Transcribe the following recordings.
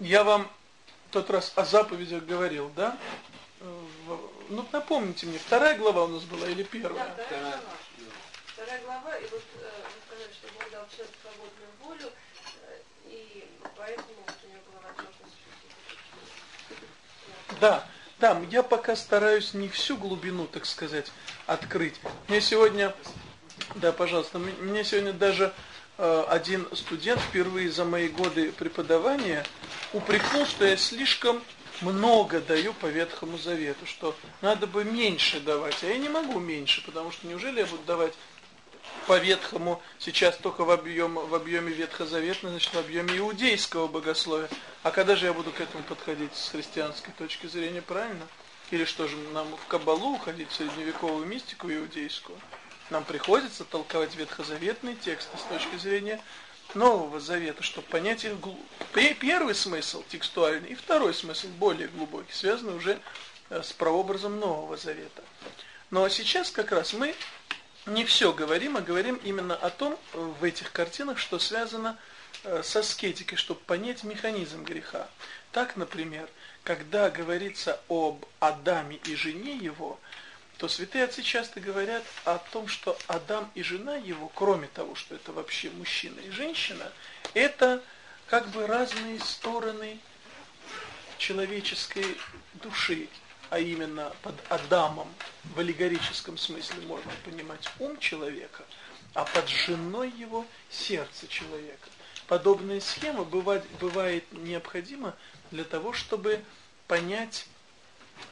Я вам в тот раз о заповедях говорил, да? Ну, напомните мне, вторая глава у нас была или первая? Да, вторая глава. Вторая глава, и вот э, вы сказали, что Бог дал человеку свободную волю, э, и поэтому вот у него была возможность Да, да, я пока стараюсь не всю глубину, так сказать, открыть. Мне сегодня, да, пожалуйста, мне сегодня даже э, один студент впервые за мои годы преподавания упрекнул, что я слишком много даю по Ветхому Завету, что надо бы меньше давать, а я не могу меньше, потому что неужели я буду давать по Ветхому сейчас только в объем в объеме Ветхозаветного, значит в объеме иудейского богословия. А когда же я буду к этому подходить с христианской точки зрения, правильно? Или что же нам в каббалу уходить в средневековую мистику иудейскую? Нам приходится толковать ветхозаветные тексты с точки зрения Нового Завета, чтобы понять их первый смысл текстуальный и второй смысл более глубокий, связанный уже э, с прообразом Нового Завета. Но сейчас как раз мы не все говорим, а говорим именно о том в этих картинах, что связано э, с аскетикой, чтобы понять механизм греха. Так, например, когда говорится об Адаме и жене его, то святые отцы часто говорят о том, что Адам и жена его, кроме того, что это вообще мужчина и женщина, это как бы разные стороны человеческой души, а именно под Адамом в аллегорическом смысле можно понимать ум человека, а под женой его сердце человека. Подобная схема бывает, бывает необходима для того, чтобы понять,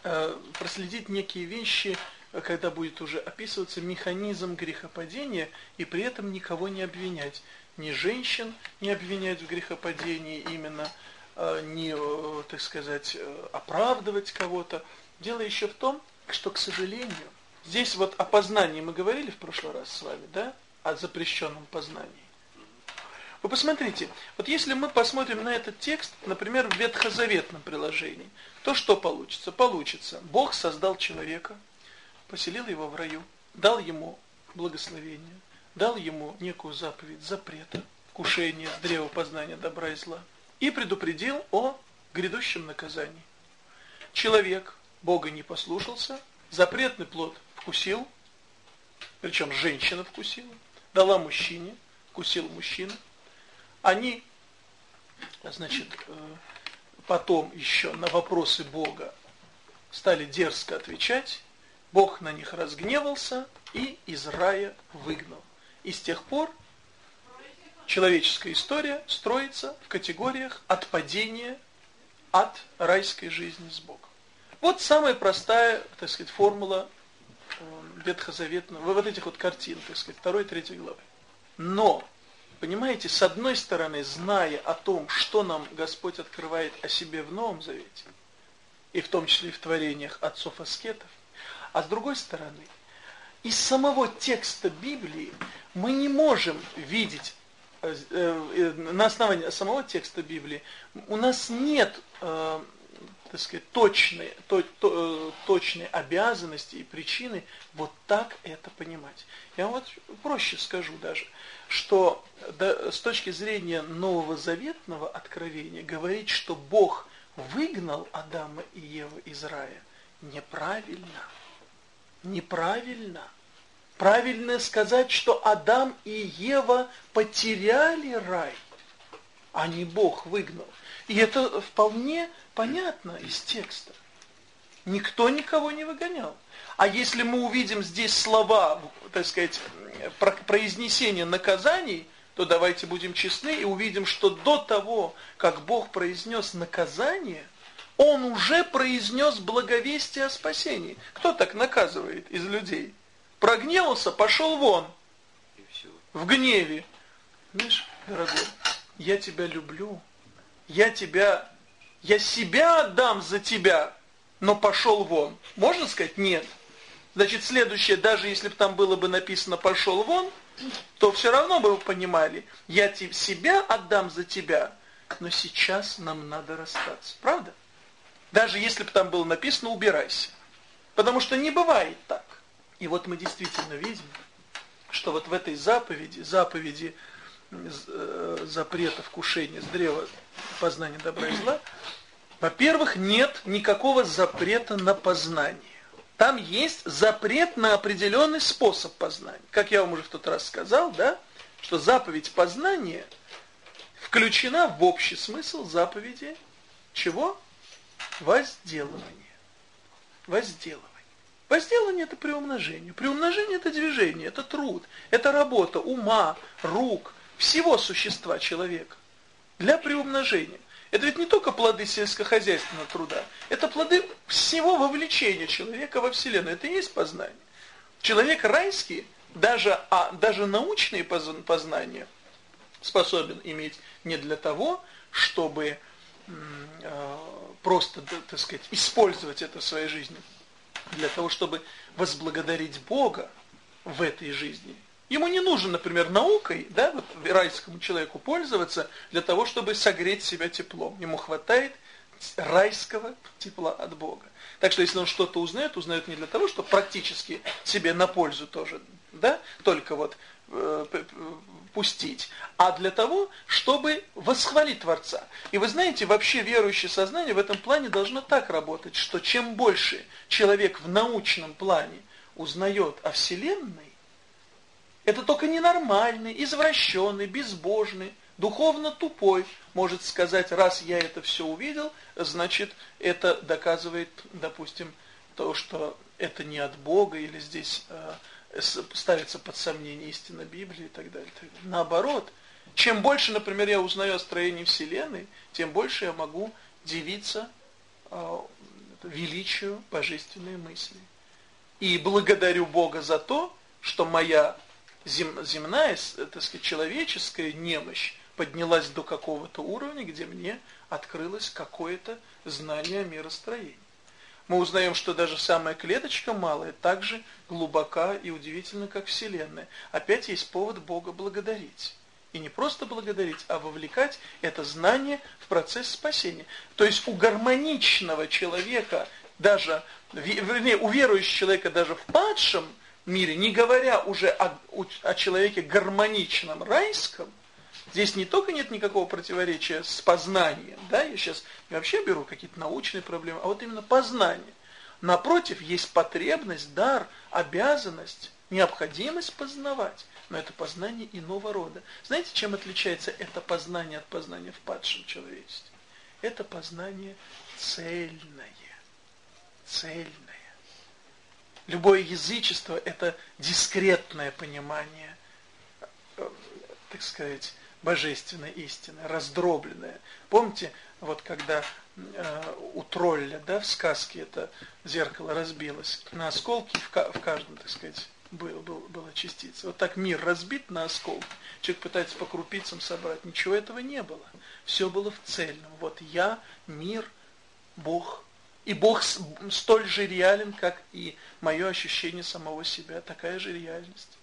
э, проследить некие вещи когда будет уже описываться механизм грехопадения, и при этом никого не обвинять. Ни женщин не обвинять в грехопадении именно, а, не, э, так сказать, э, оправдывать кого-то. Дело еще в том, что, к сожалению, здесь вот о познании мы говорили в прошлый раз с вами, да? О запрещенном познании. Вы посмотрите, вот если мы посмотрим на этот текст, например, в ветхозаветном приложении, то что получится? Получится, Бог создал человека – поселил его в раю, дал ему благословение, дал ему некую заповедь запрета, кушения с древа познания добра и зла, и предупредил о грядущем наказании. Человек Бога не послушался, запретный плод вкусил, причем женщина вкусила, дала мужчине, вкусил мужчина. Они, значит, э, потом еще на вопросы Бога стали дерзко отвечать, Бог на них разгневался и из рая выгнал. И с тех пор человеческая история строится в категориях отпадения от райской жизни с Богом. Вот самая простая, так сказать, формула э, ветхозаветного, вот этих вот картин, так сказать, второй третьей главы. Но, понимаете, с одной стороны, зная о том, что нам Господь открывает о себе в Новом Завете, и в том числе и в творениях отцов-аскетов, а с другой стороны, из самого текста Библии мы не можем видеть, э, э, на основании самого текста Библии, у нас нет, э, так сказать, точной, то, то, точной обязанности и причины вот так это понимать. Я вот проще скажу даже, что с точки зрения Нового Заветного откровения говорить, что Бог выгнал Адама и Еву из рая, неправильно неправильно. Правильно сказать, что Адам и Ева потеряли рай, а не Бог выгнал. И это вполне понятно из текста. Никто никого не выгонял. А если мы увидим здесь слова, так сказать, произнесения наказаний, то давайте будем честны и увидим, что до того, как Бог произнес наказание – он уже произнес благовестие о спасении. Кто так наказывает из людей? Прогневался, пошел вон. В гневе. Знаешь, дорогой, я тебя люблю. Я тебя, я себя отдам за тебя, но пошел вон. Можно сказать нет? Значит, следующее, даже если бы там было бы написано «пошел вон», то все равно бы вы понимали, я себя отдам за тебя, но сейчас нам надо расстаться. Правда? Даже если бы там было написано «убирайся». Потому что не бывает так. И вот мы действительно видим, что вот в этой заповеди, заповеди э, запрета вкушения с древа познания добра и зла, во-первых, нет никакого запрета на познание. Там есть запрет на определенный способ познания. Как я вам уже в тот раз сказал, да, что заповедь познания включена в общий смысл заповеди чего? Возделывания. Возделывания. Возделывание – это приумножение. Приумножение – это движение, это труд, это работа ума, рук, всего существа человека для приумножения. Это ведь не только плоды сельскохозяйственного труда, это плоды всего вовлечения человека во Вселенную. Это и есть познание. Человек райский, даже, а, даже научные познания способен иметь не для того, чтобы э, просто, так сказать, использовать это в своей жизни, для того, чтобы возблагодарить Бога в этой жизни. Ему не нужно, например, наукой, да, вот райскому человеку пользоваться для того, чтобы согреть себя теплом. Ему хватает райского тепла от Бога. Так что если он что-то узнает, узнает не для того, чтобы практически себе на пользу тоже, да, только вот э, пустить, а для того, чтобы восхвалить Творца. И вы знаете, вообще верующее сознание в этом плане должно так работать, что чем больше человек в научном плане узнает о Вселенной, это только ненормальный, извращенный, безбожный, духовно тупой может сказать, раз я это все увидел, значит, это доказывает, допустим, то, что это не от Бога, или здесь э, ставится под сомнение истина Библии и так далее. Наоборот, чем больше, например, я узнаю о строении Вселенной, тем больше я могу дивиться э, величию божественной мысли. И благодарю Бога за то, что моя зем, земная, так сказать, человеческая немощь поднялась до какого-то уровня, где мне открылось какое-то знание о миростроении мы узнаем, что даже самая клеточка малая так же глубока и удивительна, как Вселенная. Опять есть повод Бога благодарить. И не просто благодарить, а вовлекать это знание в процесс спасения. То есть у гармоничного человека, даже, вернее, у верующего человека даже в падшем мире, не говоря уже о, о человеке гармоничном, райском, Здесь не только нет никакого противоречия с познанием, да, я сейчас вообще беру какие-то научные проблемы, а вот именно познание. Напротив, есть потребность, дар, обязанность, необходимость познавать. Но это познание иного рода. Знаете, чем отличается это познание от познания в падшем человечестве? Это познание цельное. Цельное. Любое язычество – это дискретное понимание, э, так сказать, божественной истины, раздробленная. Помните, вот когда э, у тролля, да, в сказке это зеркало разбилось на осколки, в, в каждом, так сказать, был, был, была частица. Вот так мир разбит на осколки. Человек пытается по крупицам собрать. Ничего этого не было. Все было в цельном. Вот я, мир, Бог. И Бог столь же реален, как и мое ощущение самого себя. Такая же реальность.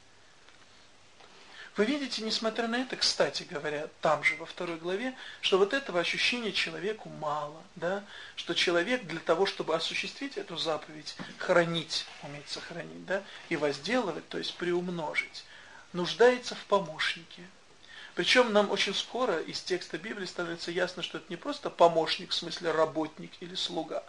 Вы видите, несмотря на это, кстати говоря, там же во второй главе, что вот этого ощущения человеку мало, да, что человек для того, чтобы осуществить эту заповедь, хранить, уметь сохранить, да, и возделывать, то есть приумножить, нуждается в помощнике. Причем нам очень скоро из текста Библии становится ясно, что это не просто помощник, в смысле работник или слуга,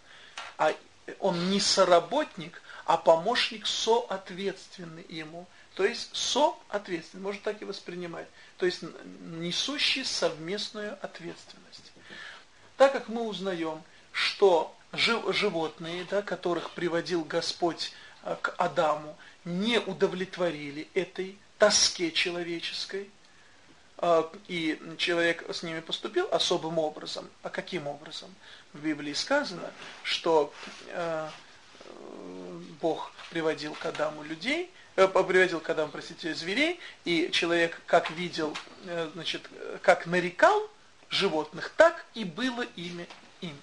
а он не соработник, а помощник соответственный ему – то есть соответственность, можно так и воспринимать. То есть несущий совместную ответственность. Так как мы узнаем, что животные, да, которых приводил Господь э, к Адаму, не удовлетворили этой тоске человеческой, э, и человек с ними поступил особым образом. А каким образом? В Библии сказано, что э, Бог приводил к Адаму людей, приводил к Адаму, простите, зверей, и человек как видел, э, значит, как нарекал животных, так и было имя им.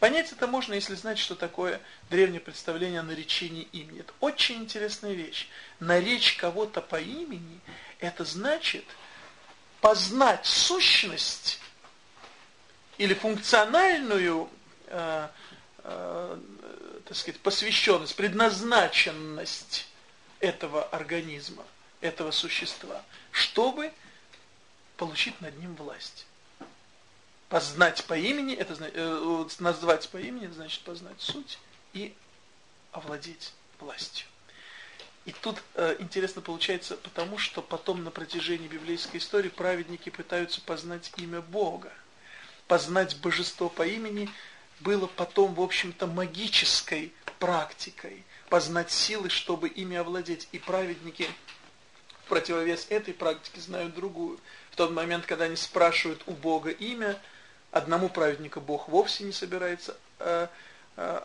Понять это можно, если знать, что такое древнее представление о наречении имени. Это очень интересная вещь. Наречь кого-то по имени, это значит познать сущность или функциональную э, э, так сказать, посвященность, предназначенность этого организма, этого существа, чтобы получить над ним власть. Познать по имени, это э, назвать по имени, значит познать суть и овладеть властью. И тут э, интересно получается, потому что потом на протяжении библейской истории праведники пытаются познать имя Бога. Познать божество по имени было потом, в общем-то, магической практикой. Познать силы, чтобы ими овладеть. И праведники в противовес этой практике знают другую. В тот момент, когда они спрашивают у Бога имя, одному праведнику Бог вовсе не собирается э, Э,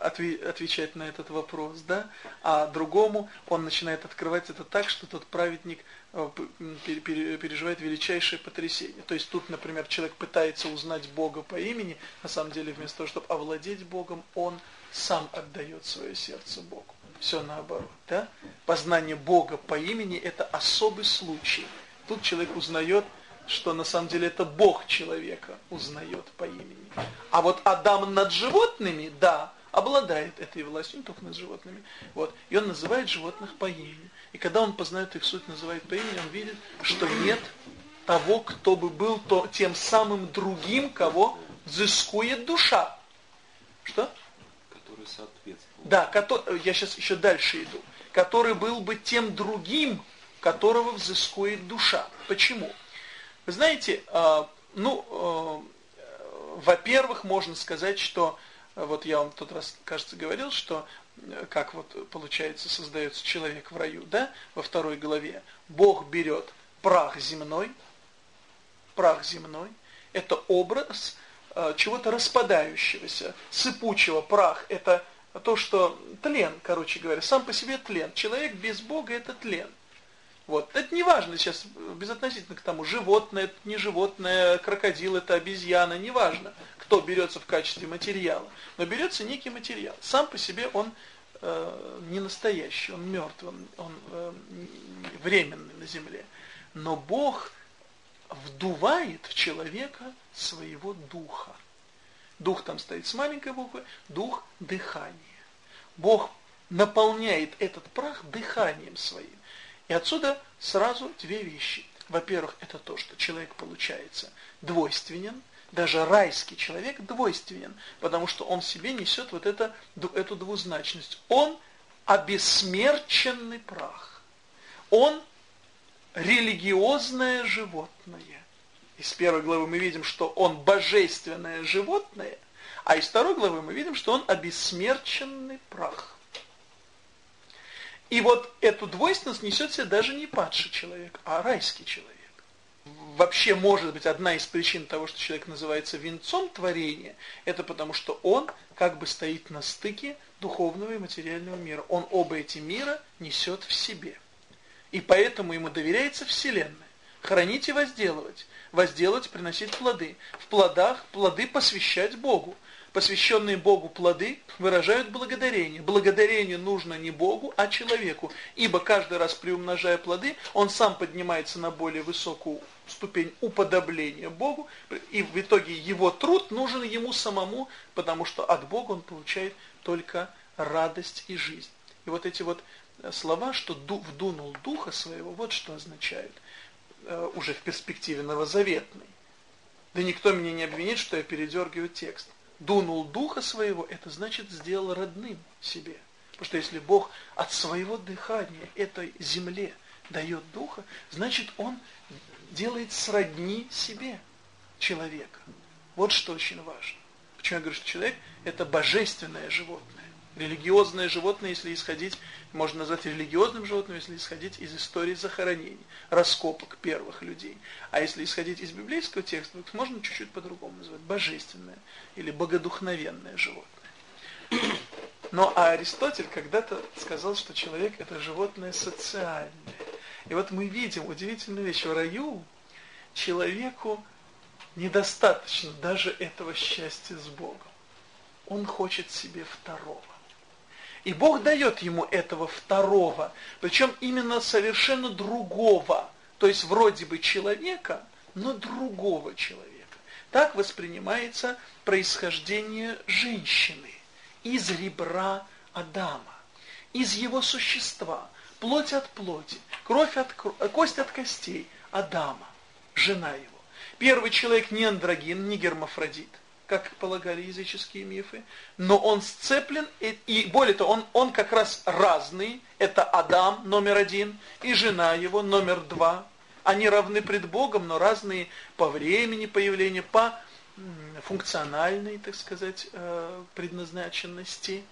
отвечать на этот вопрос, да, а другому он начинает открывать это так, что тот праведник э, переживает величайшее потрясение. То есть тут, например, человек пытается узнать Бога по имени, на самом деле вместо того, чтобы овладеть Богом, он сам отдает свое сердце Богу. Все наоборот, да? Познание Бога по имени – это особый случай. Тут человек узнает, что на самом деле это Бог человека узнает по имени. А вот Адам над животными, да, обладает этой властью, не только над животными. Вот. И он называет животных по имени. И когда он познает их суть, называет по имени, он видит, что нет того, кто бы был то, тем самым другим, кого взыскует душа. Что? Который соответствует. Да, я сейчас еще дальше иду. Который был бы тем другим, которого взыскует душа. Почему? Вы знаете, э, ну, э, во-первых, можно сказать, что вот я вам тот раз, кажется, говорил, что э, как вот получается создается человек в раю, да, во второй главе. Бог берет прах земной, прах земной, это образ чего-то распадающегося, сыпучего, прах, это то, что тлен, короче говоря, сам по себе тлен. Человек без Бога это тлен. Вот. Это не важно сейчас, безотносительно к тому, животное, это не животное, крокодил, это обезьяна, не важно, кто берется в качестве материала. Но берется некий материал. Сам по себе он э, не настоящий, он мертвый, он, он э, временный на земле. Но Бог вдувает в человека своего духа. Дух там стоит с маленькой буквы, дух дыхания. Бог наполняет этот прах дыханием своим. И отсюда сразу две вещи. Во-первых, это то, что человек получается двойственен, даже райский человек двойственен, потому что он в себе несет вот это, эту двузначность. Он обесмерченный прах. Он религиозное животное. Из первой главы мы видим, что он божественное животное, а из второй главы мы видим, что он обесмерченный прах. И вот эту двойственность несет себе даже не падший человек, а райский человек. Вообще, может быть, одна из причин того, что человек называется венцом творения, это потому, что он как бы стоит на стыке духовного и материального мира. Он оба эти мира несет в себе. И поэтому ему доверяется Вселенная. Хранить и возделывать. Возделывать, приносить плоды. В плодах плоды посвящать Богу посвященные Богу плоды выражают благодарение. Благодарение нужно не Богу, а человеку, ибо каждый раз приумножая плоды, он сам поднимается на более высокую ступень уподобления Богу, и в итоге его труд нужен ему самому, потому что от Бога он получает только радость и жизнь. И вот эти вот слова, что вдунул духа своего, вот что означают уже в перспективе новозаветной. Да никто меня не обвинит, что я передергиваю текст дунул духа своего, это значит сделал родным себе. Потому что если Бог от своего дыхания этой земле дает духа, значит Он делает сродни себе человека. Вот что очень важно. Почему я говорю, что человек это божественное животное. Религиозное животное, если исходить, можно назвать религиозным животным, если исходить из истории захоронений, раскопок первых людей. А если исходить из библейского текста, то можно чуть-чуть по-другому назвать. Божественное или богодухновенное животное. Но а Аристотель когда-то сказал, что человек это животное социальное. И вот мы видим удивительную вещь. В раю человеку недостаточно даже этого счастья с Богом. Он хочет себе второго. И Бог дает ему этого второго, причем именно совершенно другого, то есть вроде бы человека, но другого человека. Так воспринимается происхождение женщины из ребра Адама, из его существа, плоть от плоти, кровь от крови, кость от костей Адама, жена его. Первый человек не андрогин, не гермафродит, как полагали языческие мифы, но он сцеплен, и, и более того, он, он как раз разный. Это Адам номер один и жена его номер два. Они равны пред Богом, но разные по времени появления, по функциональной, так сказать, э, предназначенности.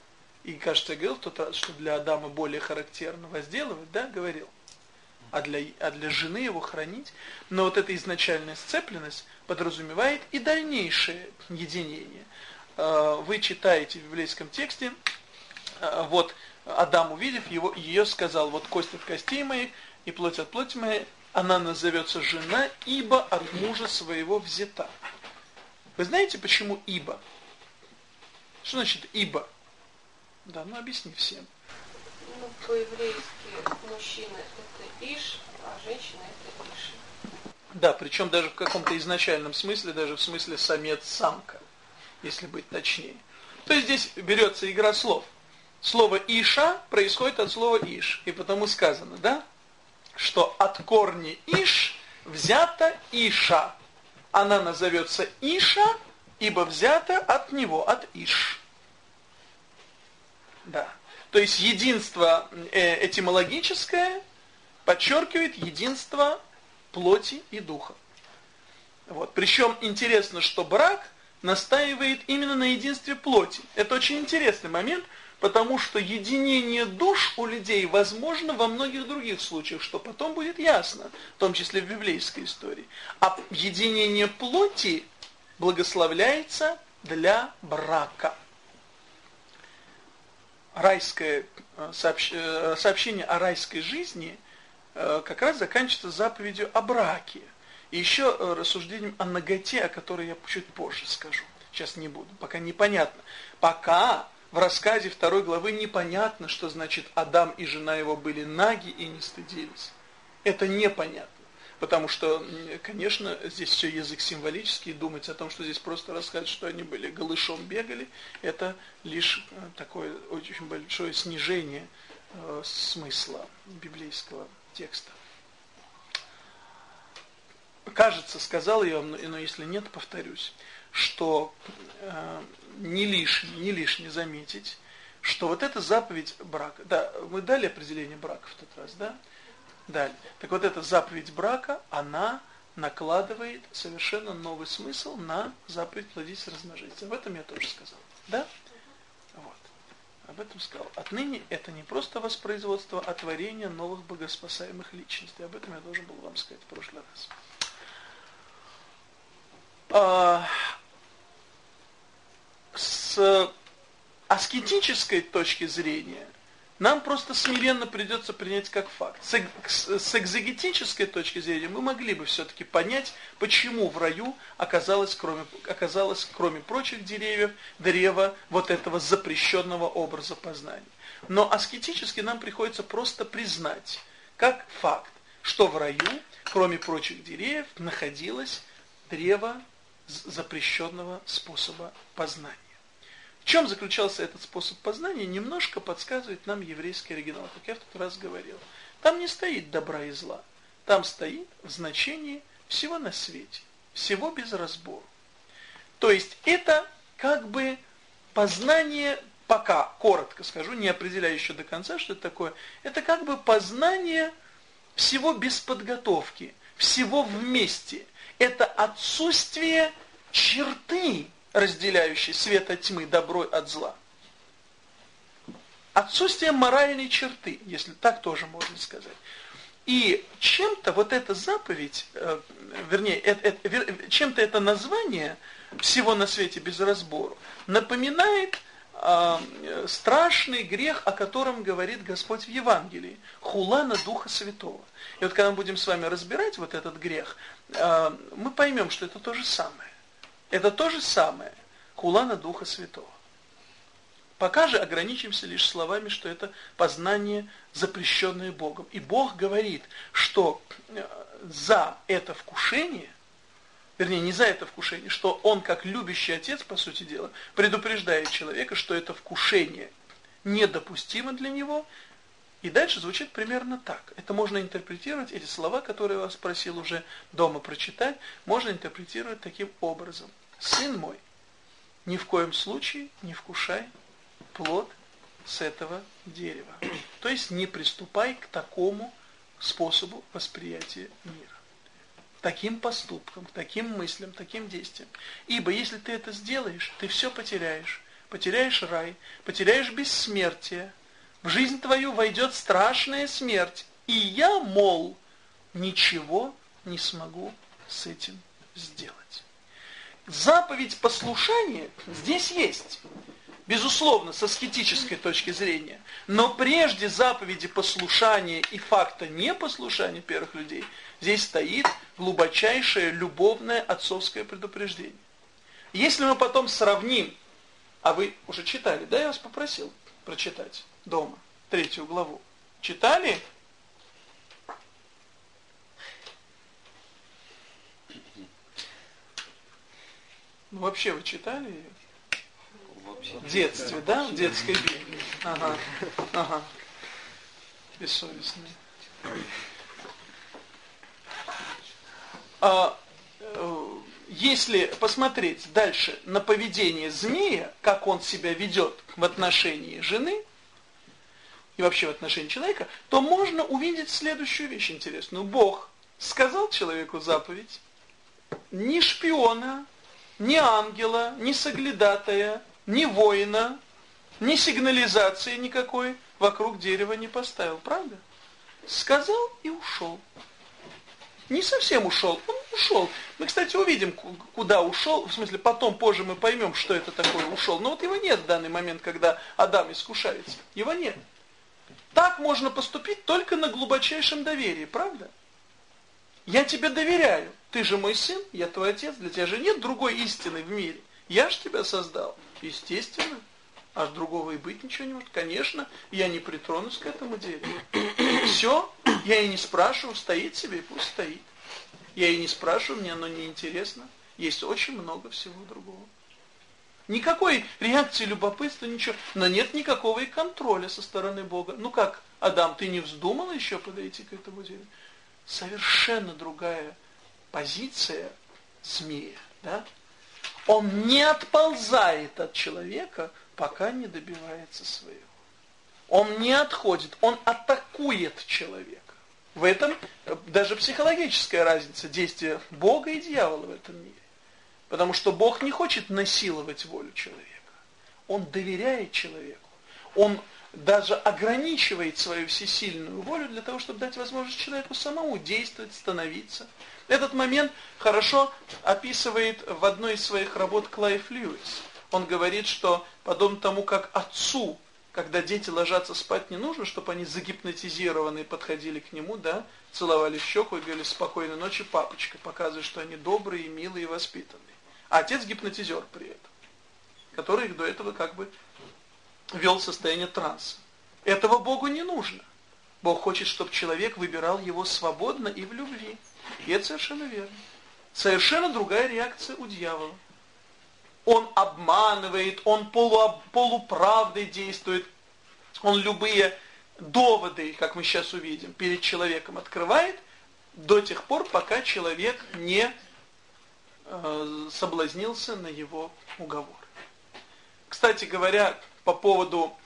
И, кажется, я говорил что для Адама более характерно возделывать, да, говорил, а для, а для жены его хранить. Но вот эта изначальная сцепленность подразумевает и дальнейшее единение. Э, вы читаете в библейском тексте, э, вот Адам, увидев его, ее сказал, вот кость от костей моих и плоть от плоти моей, она назовется жена, ибо от мужа своего взята. Вы знаете, почему ибо? Что значит ибо? Да, ну объясни всем. Ну, по-еврейски мужчина это а. Да, причем даже в каком-то изначальном смысле, даже в смысле самец-самка, если быть точнее. То есть здесь берется игра слов. Слово «иша» происходит от слова «иш». И потому сказано, да, что от корня «иш» взято «иша» она назовется Иша, ибо взята от него, от Иш. Да. То есть единство э, этимологическое подчеркивает единство плоти и духа. Вот. Причем интересно, что брак настаивает именно на единстве плоти. Это очень интересный момент, потому что единение душ у людей возможно во многих других случаях, что потом будет ясно, в том числе в библейской истории. А единение плоти благословляется для брака. Райское э, э, сообщение о райской жизни как раз заканчивается заповедью о браке. И еще рассуждением о ноготе, о которой я чуть позже скажу. Сейчас не буду, пока непонятно. Пока в рассказе второй главы непонятно, что значит Адам и жена его были наги и не стыдились. Это непонятно. Потому что, конечно, здесь все язык символический, думать о том, что здесь просто рассказать, что они были голышом бегали, это лишь э, такое очень большое снижение э, смысла библейского текста. Кажется, сказал я вам, но если нет, повторюсь, что э, не лишне, не лишне заметить, что вот эта заповедь брака, да, мы дали определение брака в тот раз, да? Дали. Так вот эта заповедь брака, она накладывает совершенно новый смысл на заповедь плодить размножиться. Об этом я тоже сказал. Да? Об этом сказал. Отныне это не просто воспроизводство, а творение новых богоспасаемых личностей. Об этом я должен был вам сказать в прошлый раз. А, с аскетической точки зрения нам просто смиренно придется принять как факт. С, с экзегетической точки зрения мы могли бы все-таки понять, почему в раю оказалось кроме, оказалось, кроме прочих деревьев, древо вот этого запрещенного образа познания. Но аскетически нам приходится просто признать, как факт, что в раю, кроме прочих деревьев, находилось древо запрещенного способа познания. Чем заключался этот способ познания, немножко подсказывает нам еврейский оригинал, как я в тот раз говорил. Там не стоит добра и зла, там стоит в значении всего на свете, всего без разбора. То есть это как бы познание, пока коротко скажу, не определяю еще до конца, что это такое, это как бы познание всего без подготовки, всего вместе. Это отсутствие черты разделяющий свет от тьмы, добро от зла. Отсутствие моральной черты, если так тоже можно сказать. И чем-то вот эта заповедь, э, вернее, это, это, чем-то это название всего на свете без разбору напоминает э, страшный грех, о котором говорит Господь в Евангелии. Хула на Духа Святого. И вот когда мы будем с вами разбирать вот этот грех, э, мы поймем, что это то же самое. Это то же самое. Кулана Духа Святого. Пока же ограничимся лишь словами, что это познание, запрещенное Богом. И Бог говорит, что э, за это вкушение, вернее, не за это вкушение, что Он, как любящий Отец, по сути дела, предупреждает человека, что это вкушение недопустимо для него, И дальше звучит примерно так. Это можно интерпретировать, эти слова, которые я вас просил уже дома прочитать, можно интерпретировать таким образом. Сын мой, ни в коем случае не вкушай плод с этого дерева. То есть не приступай к такому способу восприятия мира. Таким поступкам, таким мыслям, таким действиям. Ибо если ты это сделаешь, ты все потеряешь. Потеряешь рай, потеряешь бессмертие, в жизнь твою войдет страшная смерть, и я, мол, ничего не смогу с этим сделать. Заповедь послушания здесь есть, безусловно, со скетической точки зрения, но прежде заповеди послушания и факта непослушания первых людей, здесь стоит глубочайшее любовное отцовское предупреждение. Если мы потом сравним, а вы уже читали, да, я вас попросил прочитать, дома, третью главу. Читали? Ну, вообще вы читали ее? Вообще. В детстве, да? В детской Библии. Ага, ага. Бессовестные. А, э, если посмотреть дальше на поведение змея, как он себя ведет в отношении жены, и вообще в отношении человека, то можно увидеть следующую вещь интересную. Бог сказал человеку заповедь, ни шпиона, ни ангела, ни соглядатая, ни воина, ни сигнализации никакой вокруг дерева не поставил, правда? Сказал и ушел. Не совсем ушел, он ушел. Мы, кстати, увидим, куда ушел, в смысле, потом, позже мы поймем, что это такое ушел. Но вот его нет в данный момент, когда Адам искушается. Его нет. Так можно поступить только на глубочайшем доверии, правда? Я тебе доверяю. Ты же мой сын, я твой отец, для тебя же нет другой истины в мире. Я же тебя создал. Естественно. Аж другого и быть ничего не может. Конечно, я не притронусь к этому дереву. Все, я и не спрашиваю, стоит себе и пусть стоит. Я и не спрашиваю, мне оно не интересно. Есть очень много всего другого. Никакой реакции любопытства, ничего. Но нет никакого и контроля со стороны Бога. Ну как, Адам, ты не вздумал еще подойти к этому дереву? Совершенно другая позиция змея. Да? Он не отползает от человека, пока не добивается своего. Он не отходит, он атакует человека. В этом даже психологическая разница действия Бога и дьявола в этом мире. Потому что Бог не хочет насиловать волю человека. Он доверяет человеку. Он даже ограничивает свою всесильную волю для того, чтобы дать возможность человеку самому действовать, становиться. Этот момент хорошо описывает в одной из своих работ Клайв Льюис. Он говорит, что подобно тому, как отцу, когда дети ложатся спать, не нужно, чтобы они загипнотизированные подходили к нему, да, целовали в щеку и говорили «спокойной ночи, папочка», показывая, что они добрые, милые и воспитанные. А отец гипнотизер при этом, который их до этого как бы вел в состояние транса. Этого Богу не нужно. Бог хочет, чтобы человек выбирал его свободно и в любви. И это совершенно верно. Совершенно другая реакция у дьявола. Он обманывает, он полу, полуправдой действует, он любые доводы, как мы сейчас увидим, перед человеком открывает до тех пор, пока человек не соблазнился на его уговор. Кстати говоря, по поводу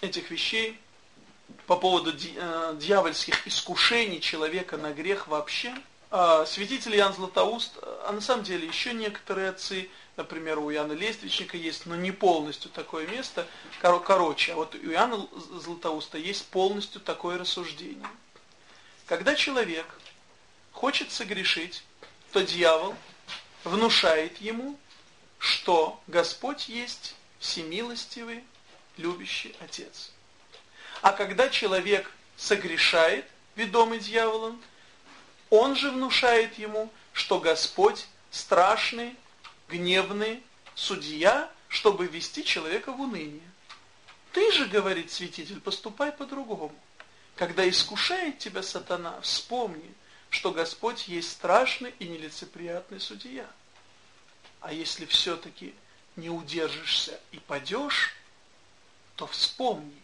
этих вещей, по поводу э, дьявольских искушений человека на грех вообще, э, святитель Ян Златоуст, а на самом деле еще некоторые отцы, например, у Иоанна Лествичника есть, но не полностью такое место, короче, а вот у Иоанна Златоуста есть полностью такое рассуждение. Когда человек хочет согрешить, то дьявол внушает ему, что Господь есть всемилостивый, любящий Отец. А когда человек согрешает, ведомый дьяволом, он же внушает ему, что Господь страшный, гневный судья, чтобы ввести человека в уныние. Ты же, говорит святитель, поступай по-другому. Когда искушает тебя сатана, вспомни, что Господь есть страшный и нелицеприятный судья. А если все-таки не удержишься и падешь, то вспомни,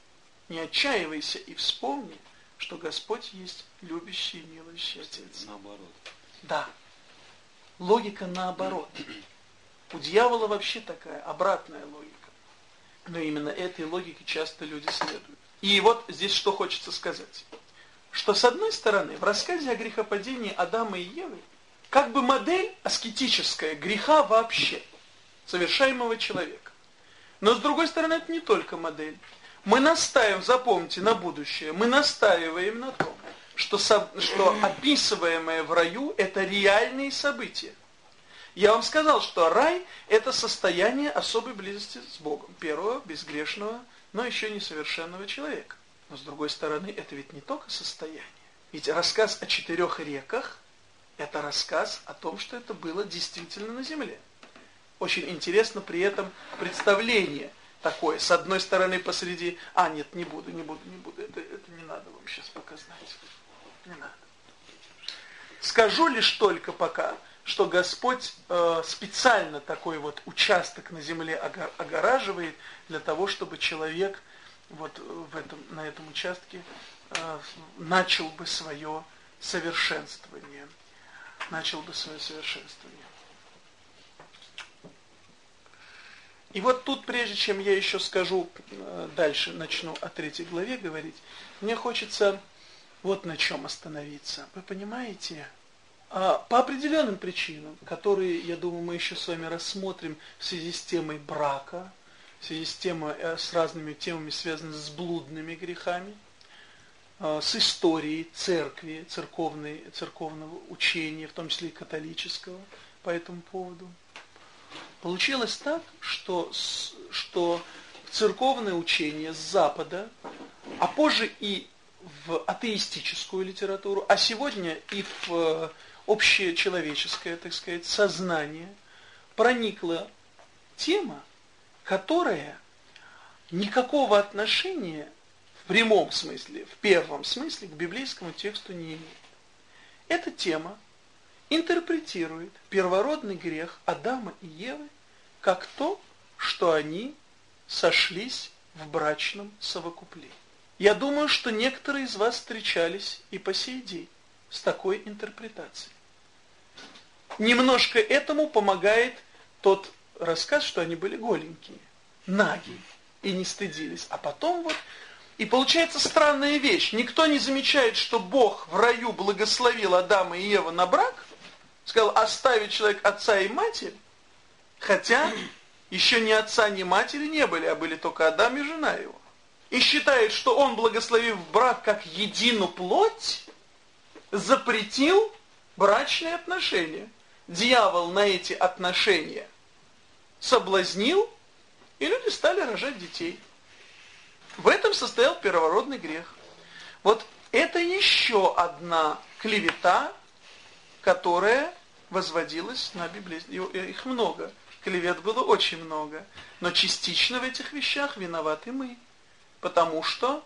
Не отчаивайся и вспомни, что Господь есть любящий и милующий Отец. Наоборот. Да. Логика наоборот. У дьявола вообще такая обратная логика. Но именно этой логике часто люди следуют. И вот здесь что хочется сказать. Что с одной стороны, в рассказе о грехопадении Адама и Евы, как бы модель аскетическая греха вообще, совершаемого человека. Но с другой стороны, это не только модель. Мы настаиваем, запомните, на будущее, мы настаиваем на том, что, что описываемое в раю – это реальные события. Я вам сказал, что рай – это состояние особой близости с Богом, первого безгрешного, но еще несовершенного человека. Но с другой стороны, это ведь не только состояние. Ведь рассказ о четырех реках – это рассказ о том, что это было действительно на земле. Очень интересно при этом представление такое. С одной стороны посреди, а нет, не буду, не буду, не буду, это, это не надо вам сейчас пока знать. Не надо. Скажу лишь только пока, что Господь э, специально такой вот участок на земле огораживает для того, чтобы человек вот в этом, на этом участке э, начал бы свое совершенствование. Начал бы свое совершенствование. И вот тут, прежде чем я еще скажу, э, дальше начну о третьей главе говорить, мне хочется вот на чем остановиться. Вы понимаете? А, по определенным причинам, которые, я думаю, мы еще с вами рассмотрим в связи с темой брака, в связи с, темой, э, с разными темами, связанными с блудными грехами, а, с историей церкви, церковной, церковного учения, в том числе и католического по этому поводу. Получилось так, что, что церковное учение с Запада, а позже и в атеистическую литературу, а сегодня и в э, общечеловеческое, так сказать, сознание проникла тема, которая никакого отношения в прямом смысле, в первом смысле к библейскому тексту не имеет. Эта тема интерпретирует первородный грех Адама и Евы как то, что они сошлись в брачном совокуплении. Я думаю, что некоторые из вас встречались и по сей день с такой интерпретацией. Немножко этому помогает тот рассказ, что они были голенькие, наги и не стыдились. А потом вот, и получается странная вещь. Никто не замечает, что Бог в раю благословил Адама и Ева на брак, сказал оставить человек отца и матерь, хотя еще ни отца, ни матери не были, а были только Адам и жена его и считает, что он, благословив брак как едину плоть, запретил брачные отношения. Дьявол на эти отношения соблазнил, и люди стали рожать детей. В этом состоял первородный грех. Вот это еще одна клевета, которая возводилась на Библии. Их много. Клевет было очень много. Но частично в этих вещах виноваты мы. Потому что,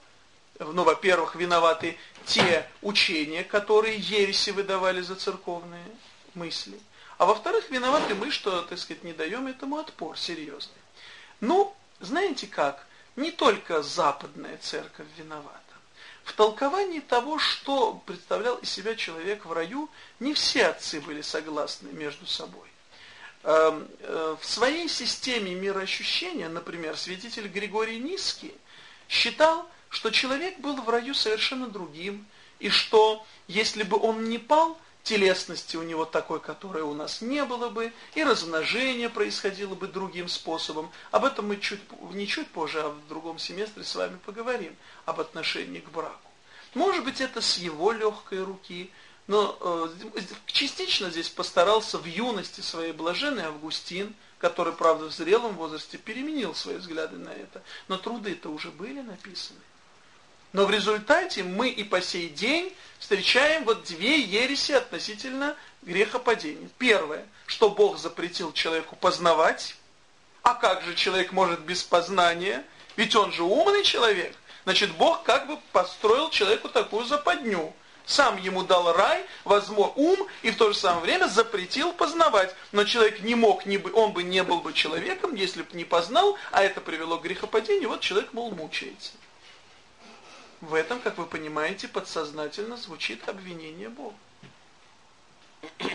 ну, во-первых, виноваты те учения, которые ереси выдавали за церковные мысли. А во-вторых, виноваты мы, что, так сказать, не даем этому отпор серьезный. Ну, знаете как, не только западная церковь виновата. В толковании того, что представлял из себя человек в раю, не все отцы были согласны между собой. Эм, э, в своей системе мироощущения, например, святитель Григорий Низкий считал, что человек был в раю совершенно другим, и что если бы он не пал, телесности у него такой, которой у нас не было бы, и размножение происходило бы другим способом. Об этом мы чуть, не чуть позже, а в другом семестре с вами поговорим, об отношении к браку. Может быть, это с его легкой руки, но э, частично здесь постарался в юности своей блаженный Августин, который, правда, в зрелом возрасте переменил свои взгляды на это. Но труды-то уже были написаны. Но в результате мы и по сей день встречаем вот две ереси относительно грехопадения. Первое, что Бог запретил человеку познавать. А как же человек может без познания? Ведь он же умный человек. Значит, Бог как бы построил человеку такую западню – сам ему дал рай, возможно, ум, и в то же самое время запретил познавать. Но человек не мог, не бы, он бы не был бы человеком, если бы не познал, а это привело к грехопадению, вот человек, мол, мучается. В этом, как вы понимаете, подсознательно звучит обвинение Бога.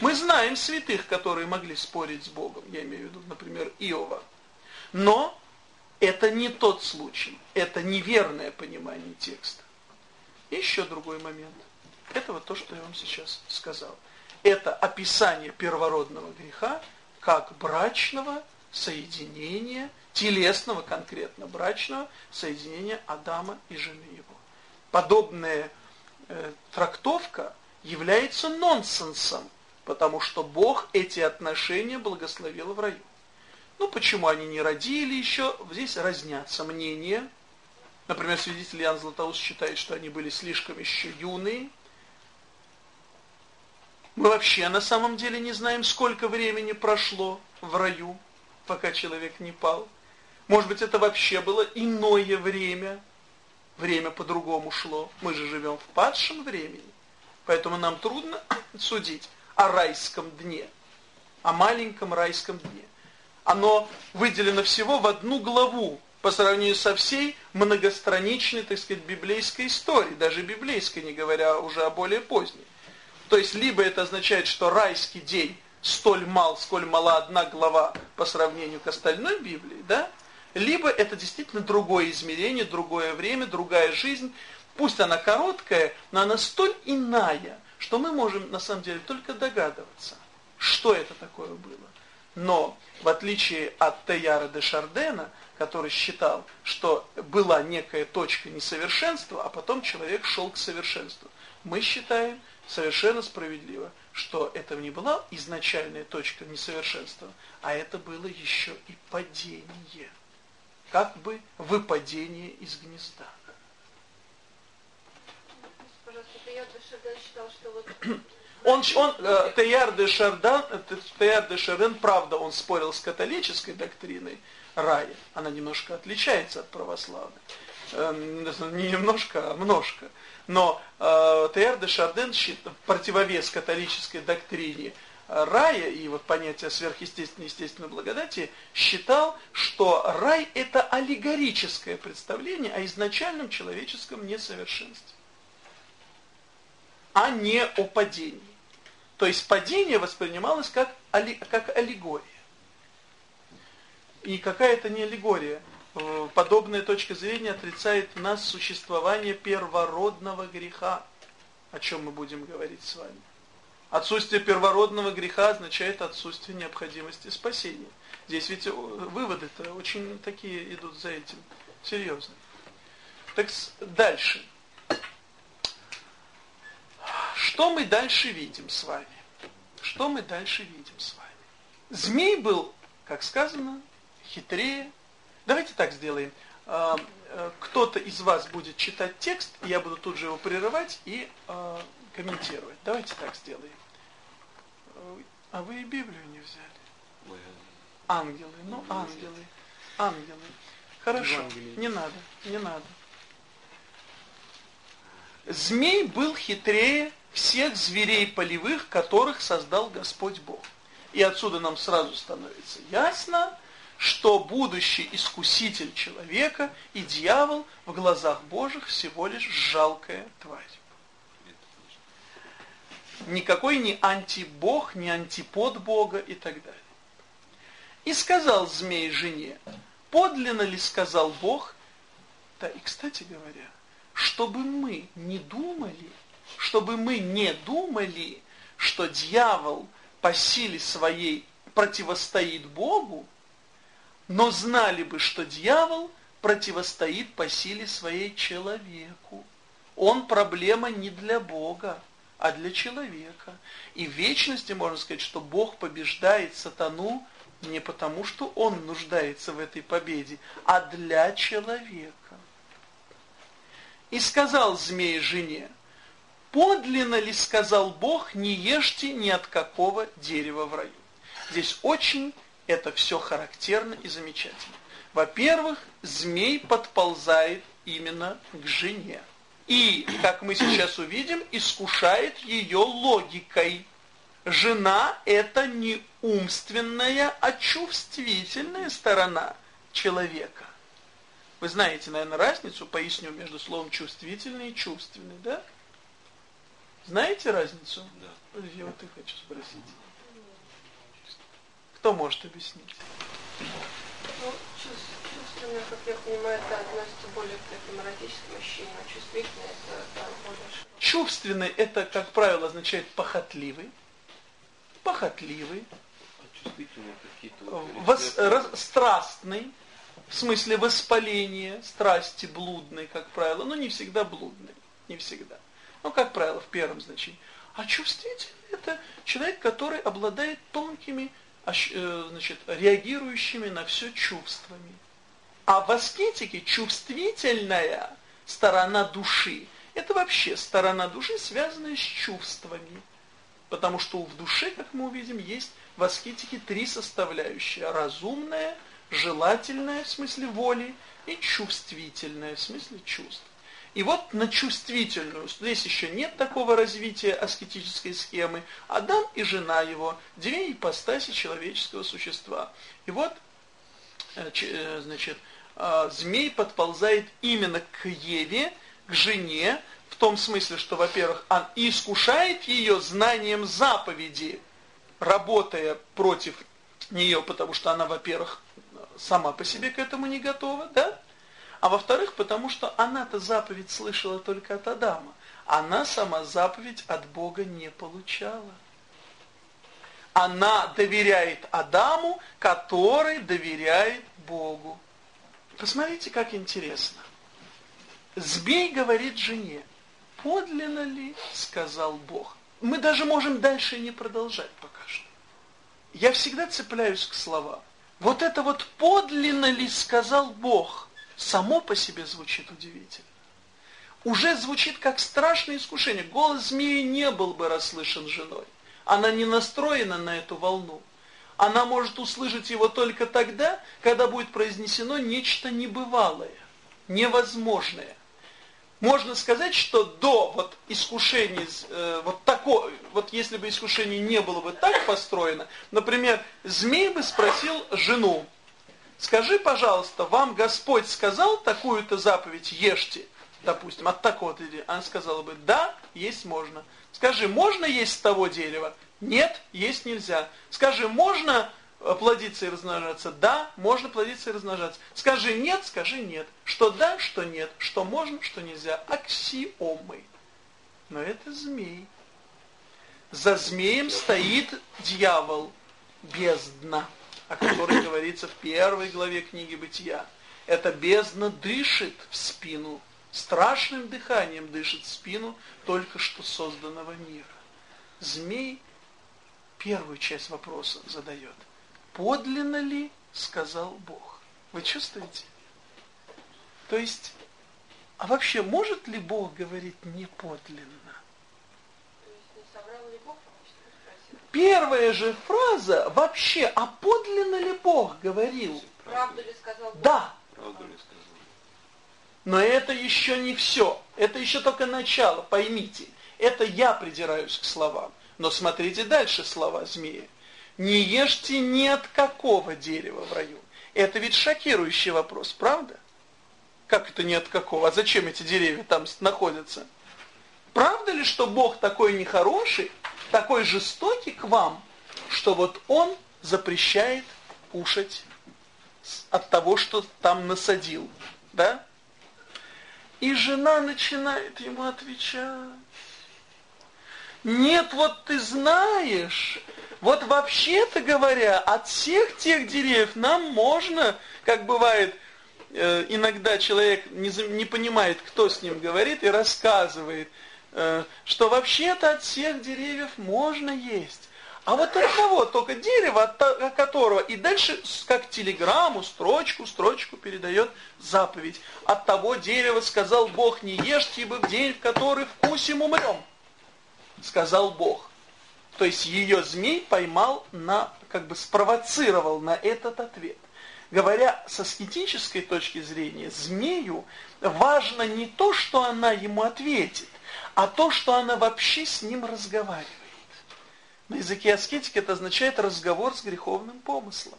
Мы знаем святых, которые могли спорить с Богом, я имею в виду, например, Иова. Но это не тот случай, это неверное понимание текста. еще другой момент. Это вот то, что я вам сейчас сказал. Это описание первородного греха как брачного соединения, телесного конкретно брачного соединения Адама и жены его. Подобная э, трактовка является нонсенсом, потому что Бог эти отношения благословил в раю. Ну, почему они не родили еще? Здесь разнятся мнения. Например, свидетель Ян Златоуст считает, что они были слишком еще юные. Мы вообще на самом деле не знаем, сколько времени прошло в раю, пока человек не пал. Может быть, это вообще было иное время. Время по-другому шло. Мы же живем в падшем времени. Поэтому нам трудно судить о райском дне, о маленьком райском дне оно выделено всего в одну главу по сравнению со всей многостраничной, так сказать, библейской историей, даже библейской, не говоря уже о более поздней. То есть, либо это означает, что райский день столь мал, сколь мала одна глава по сравнению к остальной Библии, да? Либо это действительно другое измерение, другое время, другая жизнь. Пусть она короткая, но она столь иная, что мы можем на самом деле только догадываться, что это такое было. Но в отличие от Теяра де Шардена, который считал, что была некая точка несовершенства, а потом человек шел к совершенству, мы считаем совершенно справедливо, что это не была изначальная точка несовершенства, а это было еще и падение, как бы выпадение из гнезда. Шарден он, он э, Теяр де Шардан, э, Теяр де Шарен, правда, он спорил с католической доктриной рая. Она немножко отличается от православной. Э, не немножко, а множко. Но э, Теяр де Шарден, противовес католической доктрине рая и вот понятие сверхъестественной естественной благодати, считал, что рай это аллегорическое представление о изначальном человеческом несовершенстве, а не о падении. То есть падение воспринималось как, как аллегория. И какая-то не аллегория. Э, подобная точка зрения отрицает в нас существование первородного греха, о чем мы будем говорить с вами. Отсутствие первородного греха означает отсутствие необходимости спасения. Здесь ведь э, выводы-то очень такие идут за этим, серьезно. Так дальше. Что мы дальше видим с вами? Что мы дальше видим с вами? Змей был, как сказано, хитрее. Давайте так сделаем. А, э, кто-то из вас будет читать текст, я буду тут же его прерывать и а, комментировать. Давайте так сделаем. А вы и Библию не взяли? Ангелы, ну ангелы, ангелы. Хорошо, не надо, не надо. Змей был хитрее всех зверей полевых, которых создал Господь Бог. И отсюда нам сразу становится ясно, что будущий искуситель человека и дьявол в глазах Божьих всего лишь жалкая тварь. Никакой не антибог, не антипод Бога и так далее. И сказал змей жене, подлинно ли сказал Бог, да и кстати говоря, чтобы мы не думали, чтобы мы не думали, что дьявол по силе своей противостоит Богу, но знали бы, что дьявол противостоит по силе своей человеку. Он проблема не для Бога, а для человека. И в вечности можно сказать, что Бог побеждает сатану не потому, что он нуждается в этой победе, а для человека. И сказал змей жене, подлинно ли сказал Бог, не ешьте ни от какого дерева в раю. Здесь очень это все характерно и замечательно. Во-первых, змей подползает именно к жене. И, как мы сейчас увидим, искушает ее логикой. Жена – это не умственная, а чувствительная сторона человека. Вы знаете, наверное, разницу, поясню, между словом чувствительный и чувственный, да? Знаете разницу? Да. Я вот и хочу спросить. Кто может объяснить? Ну, чувственное, как я понимаю, это относится более к таким эротическим ощущениям, а чувствительное это да, более широко. Чувственный это, как правило, означает похотливый. Похотливый. А чувствительные какие-то... вот Вос, раз- страстный. В смысле воспаления, страсти блудной, как правило. Но не всегда блудной. Не всегда. Ну, как правило, в первом значении. А чувствительный это человек, который обладает тонкими, э, значит, реагирующими на все чувствами. А в аскетике чувствительная сторона души – это вообще сторона души, связанная с чувствами. Потому что в душе, как мы увидим, есть в аскетике три составляющие. Разумная, желательная в смысле воли и чувствительная в смысле чувств. И вот на чувствительную, здесь еще нет такого развития аскетической схемы, Адам и жена его, две ипостаси человеческого существа. И вот, э, э, значит, э, змей подползает именно к Еве, к жене, в том смысле, что, во-первых, он искушает ее знанием заповеди, работая против нее, потому что она, во-первых, сама по себе к этому не готова, да? А во-вторых, потому что она-то заповедь слышала только от Адама. Она сама заповедь от Бога не получала. Она доверяет Адаму, который доверяет Богу. Посмотрите, как интересно. Змей говорит жене, подлинно ли, сказал Бог. Мы даже можем дальше не продолжать пока что. Я всегда цепляюсь к словам. Вот это вот подлинно ли, сказал Бог, само по себе звучит удивительно. Уже звучит как страшное искушение. Голос змеи не был бы расслышан женой. Она не настроена на эту волну. Она может услышать его только тогда, когда будет произнесено нечто небывалое, невозможное. Можно сказать, что до вот искушения, э, вот такое, вот если бы искушение не было бы так построено, например, змей бы спросил жену, скажи, пожалуйста, вам Господь сказал такую-то заповедь, ешьте, допустим, от такого-то дерева? Она сказала бы, да, есть можно. Скажи, можно есть с того дерева? Нет, есть нельзя. Скажи, можно плодиться и размножаться? Да, можно плодиться и размножаться. Скажи нет, скажи нет. Что да, что нет. Что можно, что нельзя. Аксиомы. Но это змей. За змеем стоит дьявол, бездна, о которой говорится в первой главе книги Бытия. Эта бездна дышит в спину, страшным дыханием дышит в спину только что созданного мира. Змей первую часть вопроса задает. Подлинно ли, сказал Бог? Вы чувствуете? То есть, а вообще может ли Бог говорить неподлинно? То есть не соврал ли Бог, что спросил? Первая же фраза вообще, а подлинно ли Бог говорил? Правду ли сказал Бог? Да, Правду ли сказал? но это еще не все. Это еще только начало, поймите. Это я придираюсь к словам. Но смотрите дальше слова змея. Не ешьте ни от какого дерева в раю. Это ведь шокирующий вопрос, правда? Как это ни от какого? А зачем эти деревья там находятся? Правда ли, что Бог такой нехороший, такой жестокий к вам, что вот Он запрещает кушать от того, что там насадил? Да? И жена начинает ему отвечать. Нет, вот ты знаешь, вот вообще-то говоря, от всех тех деревьев нам можно, как бывает, э, иногда человек не, не понимает, кто с ним говорит, и рассказывает, что вообще-то от всех деревьев можно есть. А вот от того только дерева, от то- от которого, и дальше как телеграмму, строчку, строчку передает заповедь. От того дерева сказал Бог, не ешьте, ибо в день, в который вкусим, умрем сказал Бог. То есть ее змей поймал на, как бы спровоцировал на этот ответ. Говоря с аскетической точки зрения, змею важно не то, что она ему ответит, а то, что она вообще с ним разговаривает. На языке аскетики это означает разговор с греховным помыслом.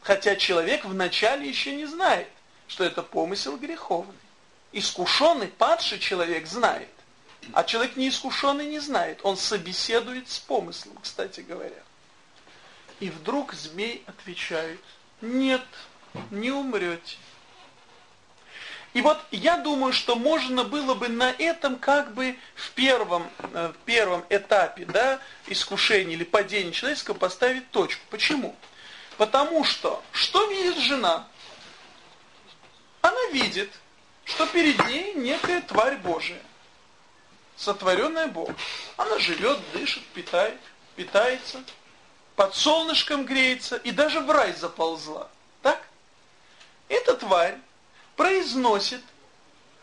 Хотя человек вначале еще не знает, что это помысел греховный. Искушенный, падший человек знает, а человек неискушенный не знает. Он собеседует с помыслом, кстати говоря. И вдруг змей отвечает, нет, не умрете. И вот я думаю, что можно было бы на этом как бы в первом, э, в первом этапе да, искушения или падения человеческого поставить точку. Почему? Потому что, что видит жена? Она видит, что перед ней некая тварь Божия, сотворенная Богом. Она живет, дышит, питает, питается, под солнышком греется и даже в рай заползла. Так? Эта тварь произносит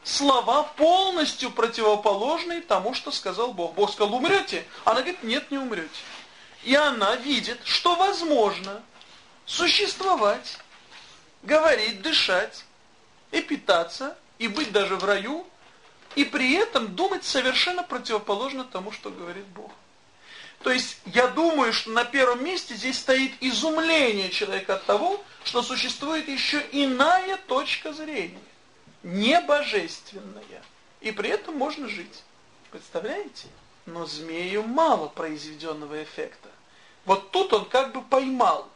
слова полностью противоположные тому, что сказал Бог. Бог сказал, умрете? Она говорит, нет, не умрете. И она видит, что возможно существовать, говорить, дышать и питаться, и быть даже в раю, и при этом думать совершенно противоположно тому, что говорит Бог. То есть я думаю, что на первом месте здесь стоит изумление человека от того, что существует еще иная точка зрения, не божественная, и при этом можно жить. Представляете? Но змею мало произведенного эффекта. Вот тут он как бы поймал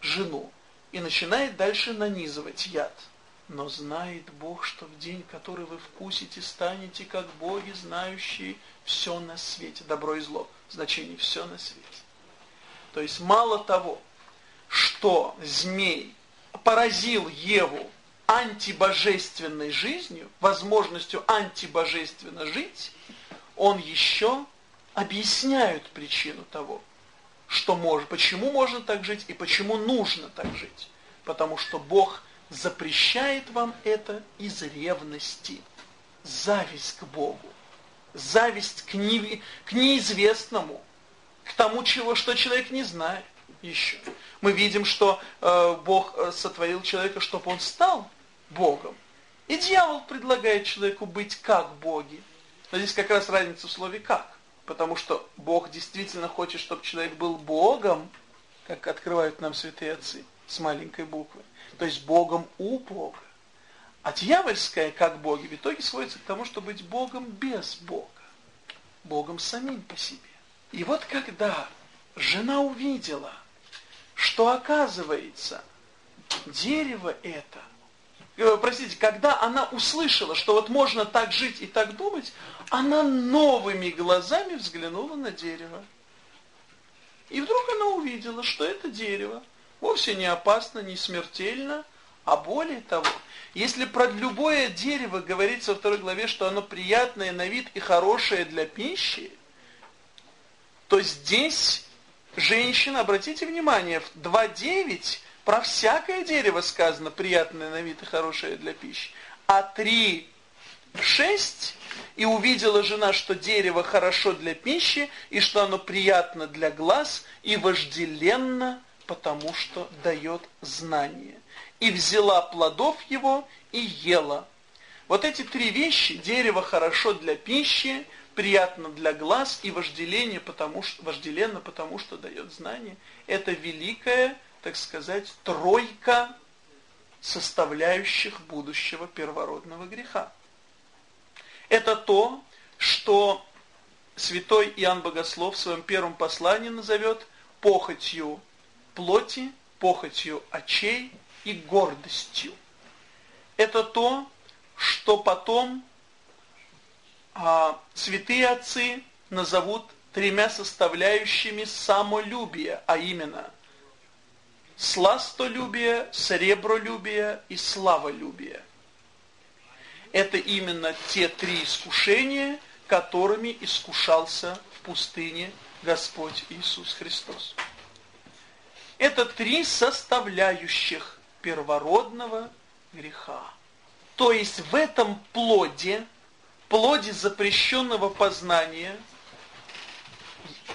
жену и начинает дальше нанизывать яд. Но знает Бог, что в день, который вы вкусите, станете как боги, знающие все на свете, добро и зло, значение все на свете. То есть мало того, что змей поразил Еву антибожественной жизнью, возможностью антибожественно жить, он еще объясняет причину того, что может, почему можно так жить и почему нужно так жить. Потому что Бог запрещает вам это из ревности, зависть к Богу, зависть к, не, к неизвестному, к тому, чего, что человек не знает еще. Мы видим, что э, Бог э, сотворил человека, чтобы он стал Богом. И дьявол предлагает человеку быть как боги. Но здесь как раз разница в слове «как». Потому что Бог действительно хочет, чтобы человек был Богом, как открывают нам святые отцы с маленькой буквы. То есть Богом у Бога. А дьявольское, как боги, в итоге сводится к тому, чтобы быть Богом без Бога. Богом самим по себе. И вот когда жена увидела, что оказывается, дерево это, э, простите, когда она услышала, что вот можно так жить и так думать, она новыми глазами взглянула на дерево. И вдруг она увидела, что это дерево вовсе не опасно, не смертельно, а более того, если про любое дерево говорится во второй главе, что оно приятное на вид и хорошее для пищи, то здесь женщина, обратите внимание, в 2.9 про всякое дерево сказано приятное на вид и хорошее для пищи, а 3.6 и увидела жена, что дерево хорошо для пищи, и что оно приятно для глаз, и вожделенно, потому что дает знание и взяла плодов его и ела. Вот эти три вещи, дерево хорошо для пищи, приятно для глаз и вожделение, потому что, вожделенно, потому что дает знание, это великая, так сказать, тройка составляющих будущего первородного греха. Это то, что святой Иоанн Богослов в своем первом послании назовет похотью плоти, похотью очей и гордостью. Это то, что потом а, святые отцы назовут тремя составляющими самолюбия, а именно сластолюбие, сребролюбие и славолюбие. Это именно те три искушения, которыми искушался в пустыне Господь Иисус Христос. Это три составляющих первородного греха. То есть в этом плоде, плоде запрещенного познания,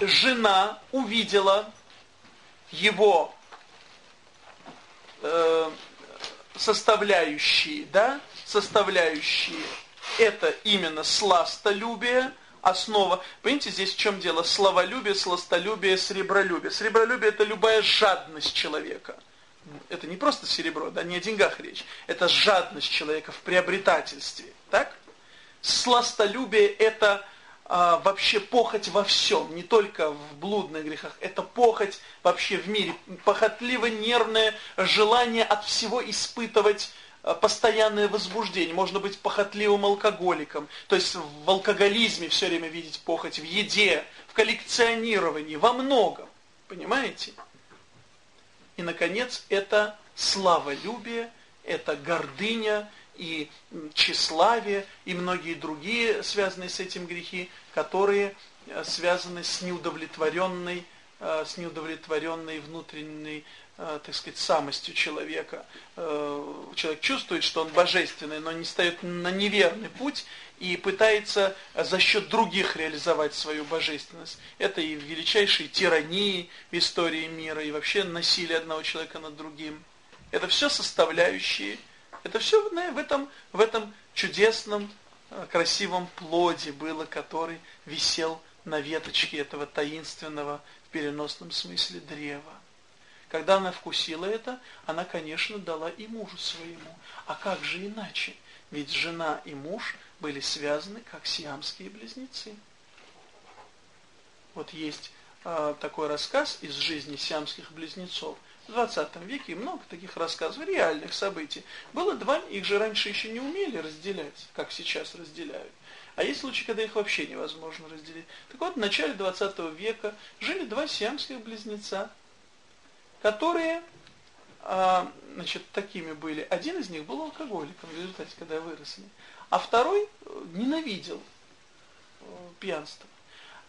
жена увидела его э, составляющие, да, составляющие, это именно сластолюбие, основа. Понимаете, здесь в чем дело? Словолюбие, сластолюбие, сребролюбие. Сребролюбие – это любая жадность человека – это не просто серебро, да, не о деньгах речь, это жадность человека в приобретательстве, так? Сластолюбие это а, вообще похоть во всем, не только в блудных грехах, это похоть вообще в мире, похотливо-нервное желание от всего испытывать постоянное возбуждение, можно быть похотливым алкоголиком, то есть в алкоголизме все время видеть похоть, в еде, в коллекционировании, во многом, понимаете? И, наконец, это славолюбие, это гордыня, и тщеславие, и многие другие связанные с этим грехи, которые э, связаны с неудовлетворенной, э, с неудовлетворенной внутренней, так сказать, самостью человека. Человек чувствует, что он божественный, но не стоит на неверный путь и пытается за счет других реализовать свою божественность. Это и величайшие тирании в истории мира, и вообще насилие одного человека над другим. Это все составляющие это все в этом, в этом чудесном, э, красивом плоде было, который висел на веточке этого таинственного в переносном смысле древа. Когда она вкусила это, она, конечно, дала и мужу своему. А как же иначе? Ведь жена и муж были связаны, как сиамские близнецы. Вот есть э, такой рассказ из жизни сиамских близнецов – в 20 веке много таких рассказов, реальных событий. Было два, их же раньше еще не умели разделять, как сейчас разделяют. А есть случаи, когда их вообще невозможно разделить. Так вот, в начале 20 века жили два сиамских близнеца, которые, а, значит, такими были. Один из них был алкоголиком в результате, когда выросли, а второй э, ненавидел э, пьянство.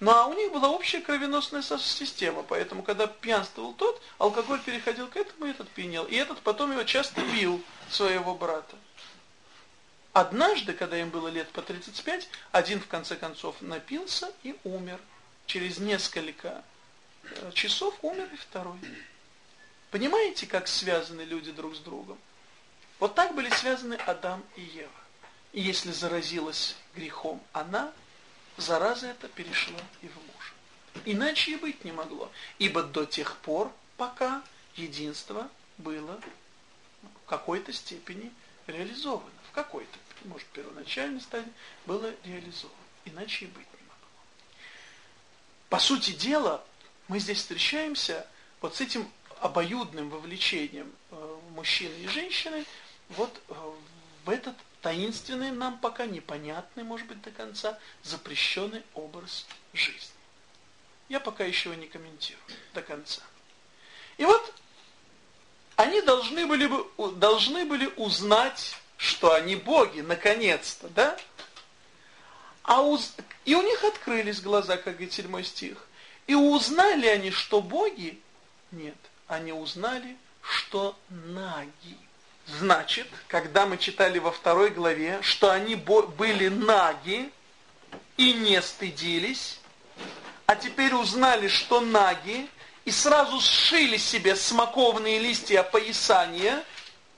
Ну а у них была общая кровеносная система, поэтому когда пьянствовал тот, алкоголь переходил к этому, и этот пьянел. И этот потом его часто бил своего брата. Однажды, когда им было лет по 35, один в конце концов напился и умер. Через несколько э, часов умер и второй. Понимаете, как связаны люди друг с другом? Вот так были связаны Адам и Ева. И если заразилась грехом она, зараза эта перешла и в мужа. Иначе и быть не могло, ибо до тех пор, пока единство было в какой-то степени реализовано, в какой-то, может, первоначальной стадии, было реализовано. Иначе и быть не могло. По сути дела, мы здесь встречаемся вот с этим обоюдным вовлечением э, мужчины и женщины вот э, в этот таинственный, нам пока непонятный, может быть, до конца, запрещенный образ жизни. Я пока еще его не комментирую до конца. И вот они должны были, бы, должны были узнать, что они боги, наконец-то, да? А уз... И у них открылись глаза, как говорит седьмой стих. И узнали они, что боги? Нет, они узнали, что наги. Значит, когда мы читали во второй главе, что они были наги и не стыдились, а теперь узнали, что наги, и сразу сшили себе смоковные листья поясания,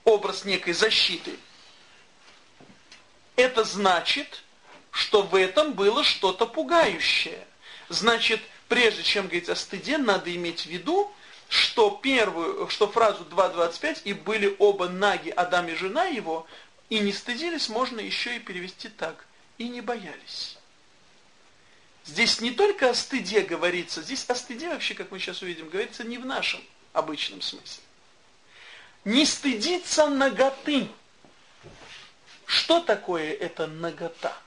образ некой защиты. Это значит, что в этом было что-то пугающее. Значит, прежде чем говорить о стыде, надо иметь в виду, что первую, что фразу 2.25 и были оба наги Адам и жена его, и не стыдились, можно еще и перевести так, и не боялись. Здесь не только о стыде говорится, здесь о стыде вообще, как мы сейчас увидим, говорится не в нашем обычном смысле. Не стыдиться наготы. Что такое это нагота?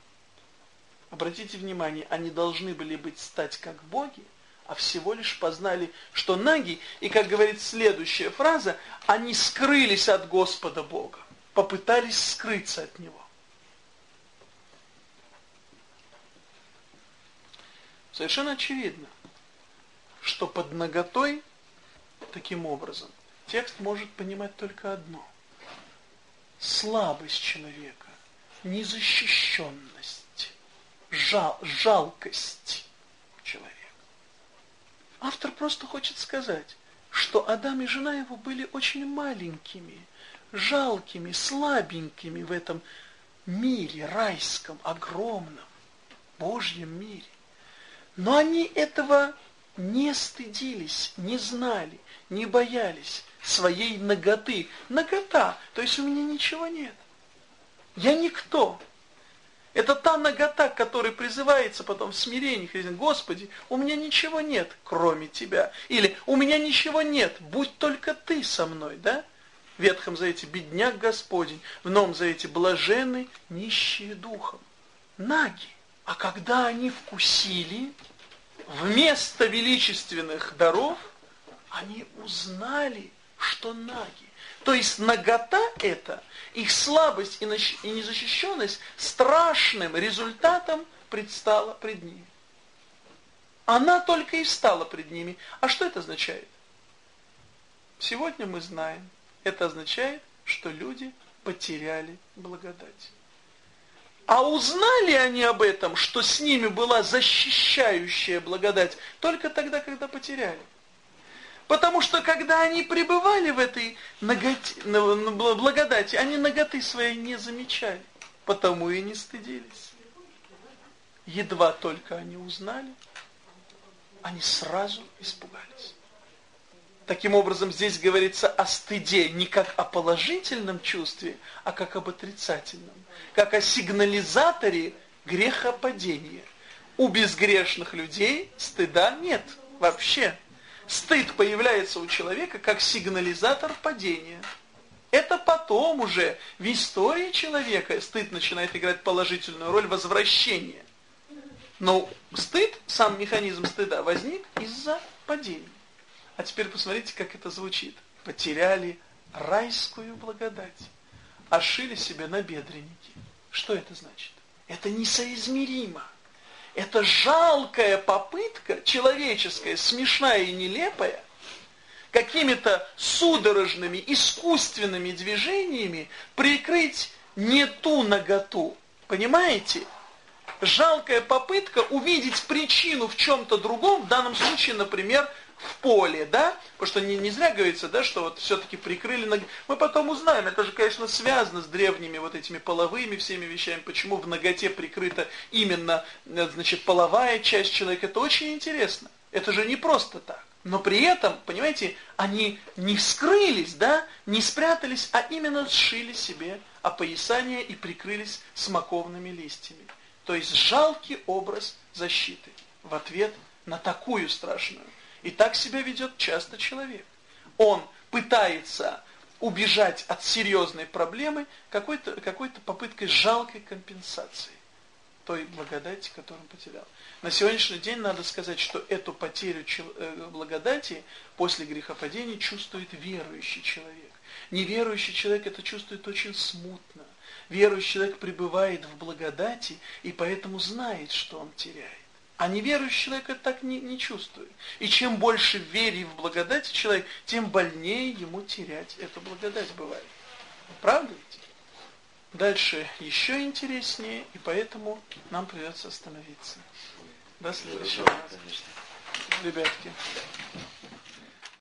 Обратите внимание, они должны были быть стать как боги, а всего лишь познали, что наги, и, как говорит следующая фраза, они скрылись от Господа Бога, попытались скрыться от Него. Совершенно очевидно, что под наготой таким образом текст может понимать только одно. Слабость человека, незащищенность, жал, жалкость. Автор просто хочет сказать, что Адам и жена его были очень маленькими, жалкими, слабенькими в этом мире райском, огромном, Божьем мире. Но они этого не стыдились, не знали, не боялись. своей наготы. Нагота, то есть у меня ничего нет. Я никто. Это та нагота, к призывается потом в смирении. Господи, у меня ничего нет, кроме Тебя. Или у меня ничего нет, будь только Ты со мной, да? Ветхом Завете бедняк Господень, в Новом Завете блаженный, нищие духом. Наги. А когда они вкусили, вместо величественных даров, они узнали, что наги. То есть нагота это, их слабость и незащищенность страшным результатом предстала пред ними. Она только и стала пред ними. А что это означает? Сегодня мы знаем, это означает, что люди потеряли благодать. А узнали они об этом, что с ними была защищающая благодать, только тогда, когда потеряли. Потому что когда они пребывали в этой наготе, благодати, они наготы своей не замечали, потому и не стыдились. Едва только они узнали, они сразу испугались. Таким образом, здесь говорится о стыде не как о положительном чувстве, а как об отрицательном. Как о сигнализаторе грехопадения. У безгрешных людей стыда нет вообще. Стыд появляется у человека как сигнализатор падения. Это потом уже в истории человека стыд начинает играть положительную роль возвращения. Но стыд, сам механизм стыда возник из-за падения. А теперь посмотрите, как это звучит. Потеряли райскую благодать, ошили себе на бедренники. Что это значит? Это несоизмеримо. Это жалкая попытка, человеческая, смешная и нелепая, какими-то судорожными, искусственными движениями прикрыть не ту наготу. Понимаете? Жалкая попытка увидеть причину в чем-то другом, в данном случае, например, в поле, да? Потому что не, не зря говорится, да, что вот все-таки прикрыли ноги. Мы потом узнаем, это же, конечно, связано с древними вот этими половыми всеми вещами, почему в ноготе прикрыта именно, э, значит, половая часть человека. Это очень интересно. Это же не просто так. Но при этом, понимаете, они не скрылись, да, не спрятались, а именно сшили себе опоясание и прикрылись смоковными листьями. То есть жалкий образ защиты в ответ на такую страшную и так себя ведет часто человек. Он пытается убежать от серьезной проблемы какой-то какой, -то, попыткой жалкой компенсации той благодати, которую он потерял. На сегодняшний день надо сказать, что эту потерю э, благодати после грехопадения чувствует верующий человек. Неверующий человек это чувствует очень смутно. Верующий человек пребывает в благодати и поэтому знает, что он теряет. А неверующий человек это так не, не чувствует. И чем больше веры в благодать человек, тем больнее ему терять эту благодать бывает. Правда ведь? Дальше еще интереснее, и поэтому нам придется остановиться. До следующего раза. Ребятки.